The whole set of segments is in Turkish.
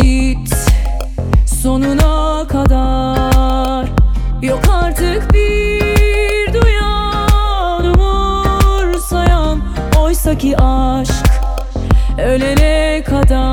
Git sonuna kadar. Yok artık bir duyan umursayan. Oysa ki aşk ölene kadar.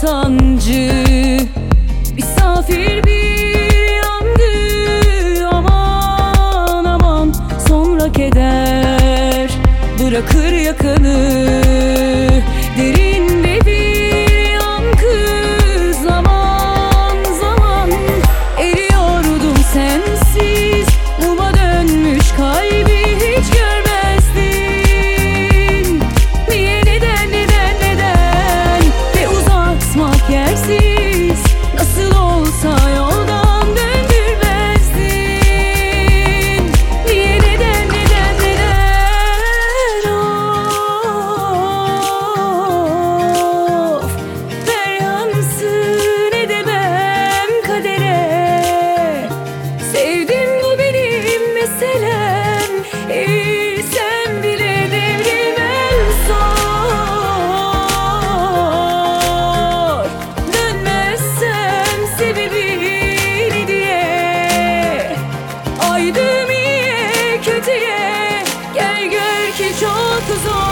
sancı. Misafir bir yangı Aman aman sonra keder. Bırakır yakanı derin silem İyisem bile devrim en zor. Dönmezsem sebebini diye Ay düğmeye kötüye Gel gör ki çok zor.